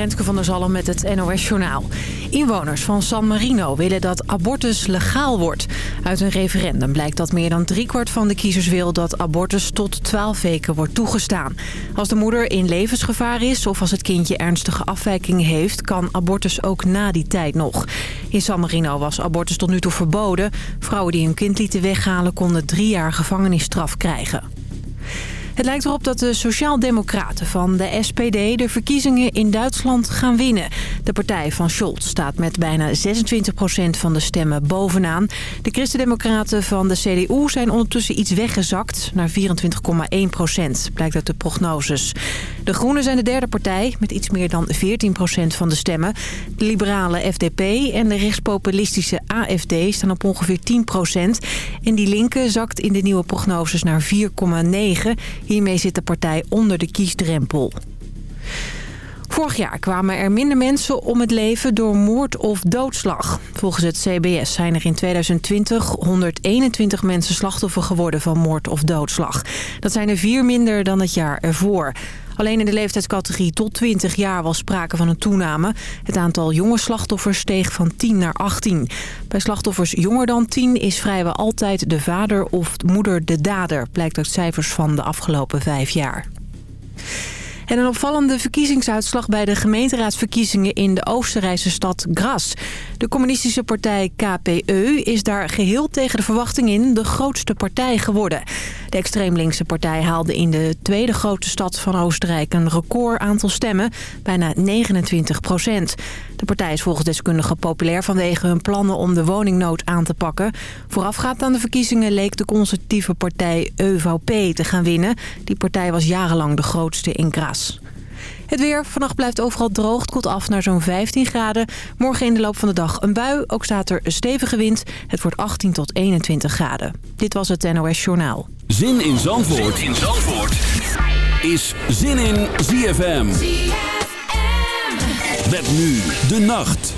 Renske van der Zalm met het NOS Journaal. Inwoners van San Marino willen dat abortus legaal wordt. Uit een referendum blijkt dat meer dan driekwart van de kiezers wil... dat abortus tot 12 weken wordt toegestaan. Als de moeder in levensgevaar is of als het kindje ernstige afwijkingen heeft... kan abortus ook na die tijd nog. In San Marino was abortus tot nu toe verboden. Vrouwen die hun kind lieten weghalen konden drie jaar gevangenisstraf krijgen. Het lijkt erop dat de Sociaaldemocraten van de SPD de verkiezingen in Duitsland gaan winnen. De partij van Scholz staat met bijna 26% van de stemmen bovenaan. De Christendemocraten van de CDU zijn ondertussen iets weggezakt naar 24,1% blijkt uit de prognoses. De Groenen zijn de derde partij met iets meer dan 14% van de stemmen. De liberale FDP en de rechtspopulistische AFD staan op ongeveer 10% En die linker zakt in de nieuwe prognoses naar 4,9 Hiermee zit de partij onder de kiesdrempel. Vorig jaar kwamen er minder mensen om het leven door moord of doodslag. Volgens het CBS zijn er in 2020 121 mensen slachtoffer geworden van moord of doodslag. Dat zijn er vier minder dan het jaar ervoor. Alleen in de leeftijdscategorie tot 20 jaar was sprake van een toename. Het aantal jonge slachtoffers steeg van 10 naar 18. Bij slachtoffers jonger dan 10 is vrijwel altijd de vader of moeder de dader... blijkt uit cijfers van de afgelopen vijf jaar. En een opvallende verkiezingsuitslag bij de gemeenteraadsverkiezingen in de Oostenrijkse stad Gras. De communistische partij KPE is daar geheel tegen de verwachting in de grootste partij geworden. De extreemlinkse partij haalde in de tweede grootste stad van Oostenrijk een record aantal stemmen, bijna 29 procent. De partij is volgens deskundigen populair vanwege hun plannen om de woningnood aan te pakken. Voorafgaand aan de verkiezingen leek de conservatieve partij EVP te gaan winnen. Die partij was jarenlang de grootste in Gras. Het weer. Vannacht blijft overal droog. Het koelt af naar zo'n 15 graden. Morgen in de loop van de dag een bui. Ook staat er een stevige wind. Het wordt 18 tot 21 graden. Dit was het NOS Journaal. Zin in Zandvoort, zin in Zandvoort. is Zin in ZFM. Met nu de nacht.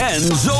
En zomerhits.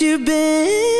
you been.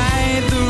inside the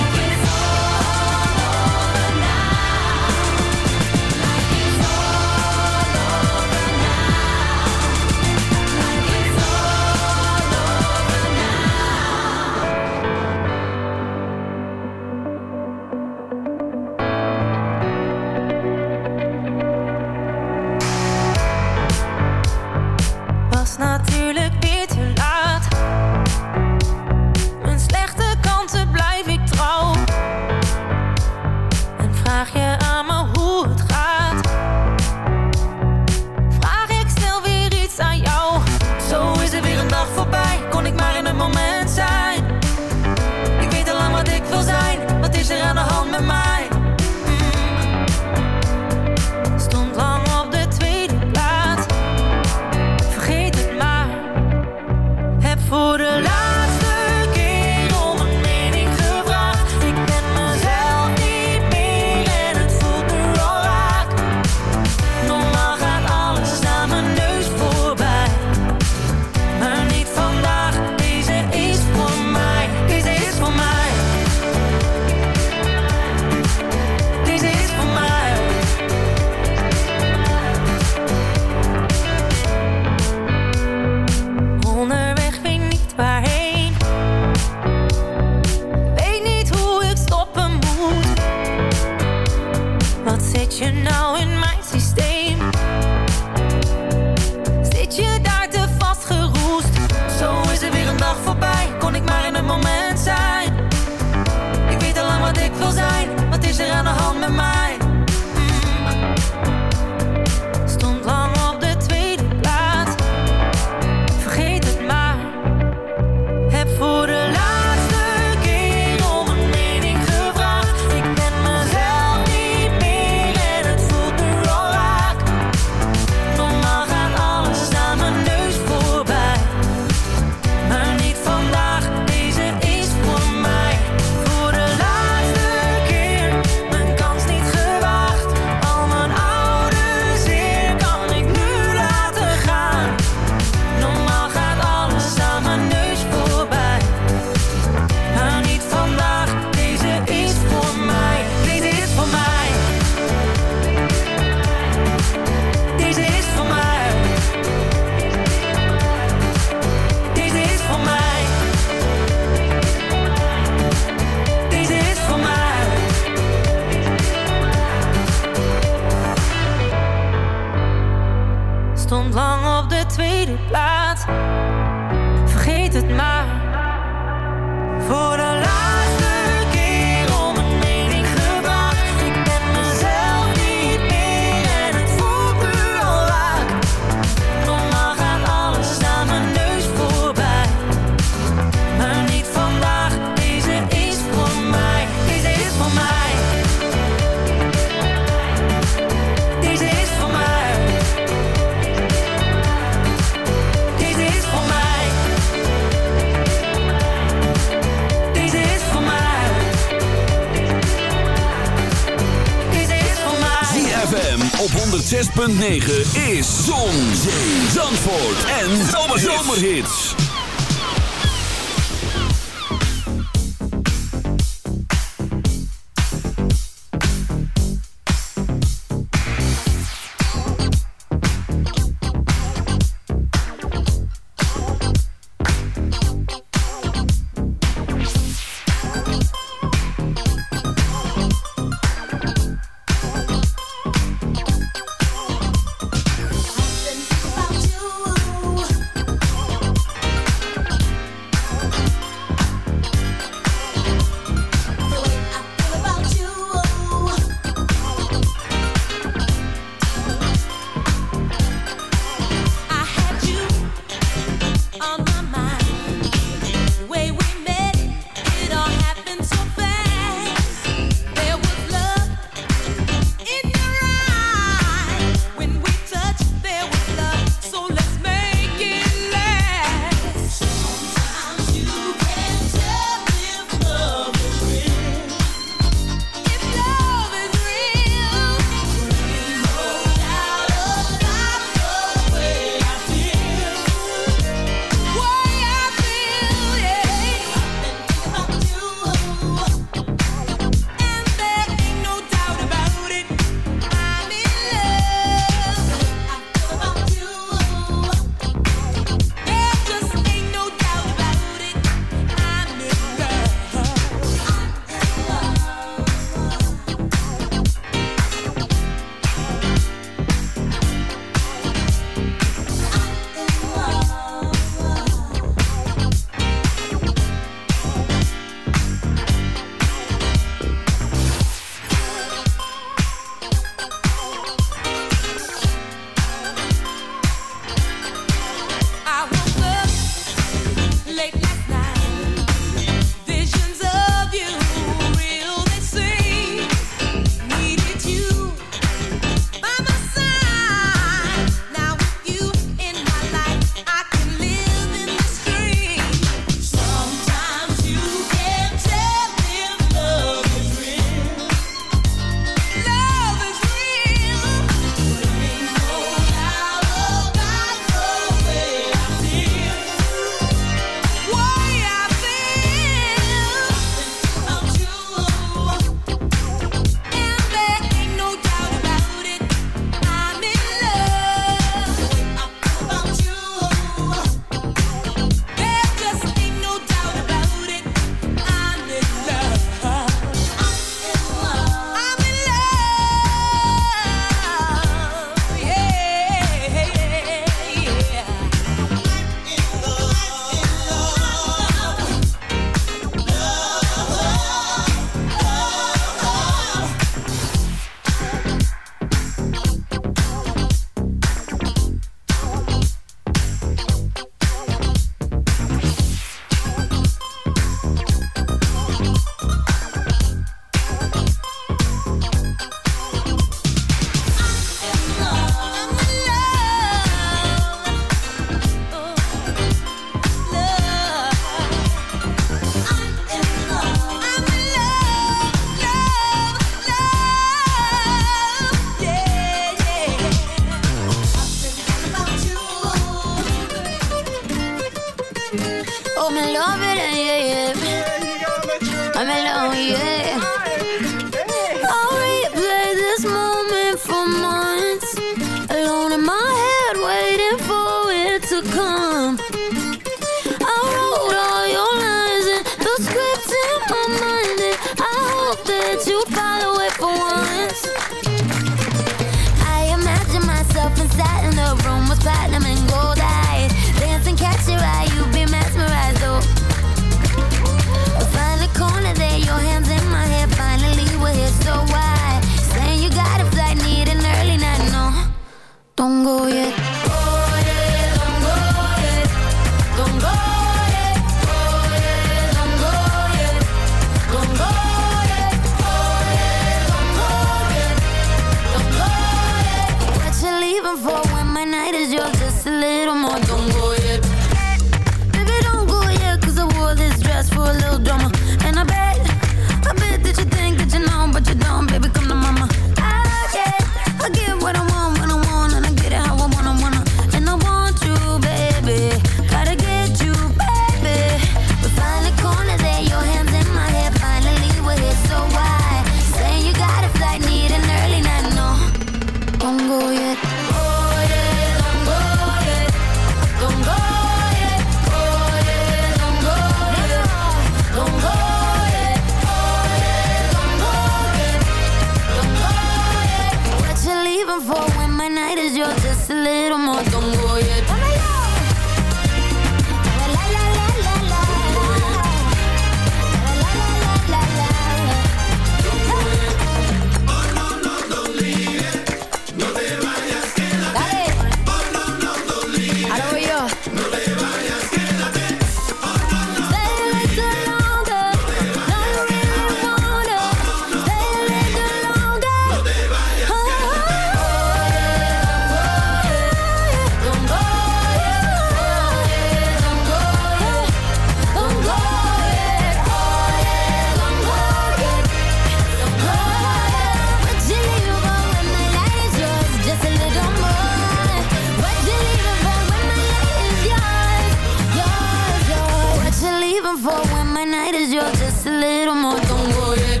for when my night is yours just a little more. Don't worry.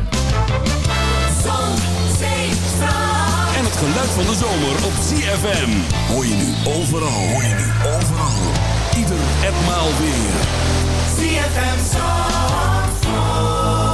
Zon, zee, straat. En het geluid van de zomer op CFM Hoor je nu overal, hoor je nu overal. Ieder en maal weer. ZFM Zandvoort.